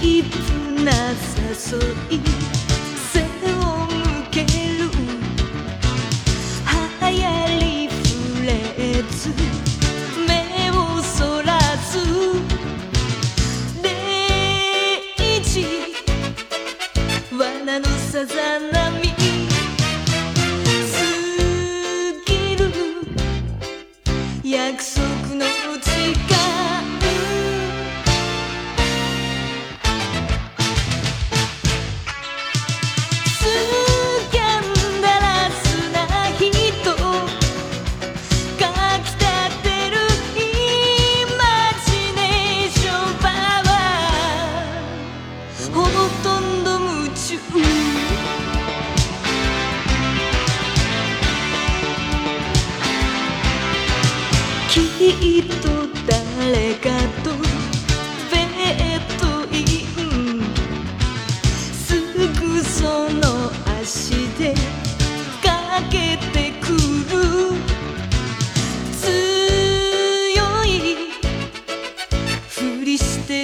チープな誘いきっと誰かとベッドインすぐその足でかけてくる強いふりして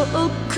up oh, oh,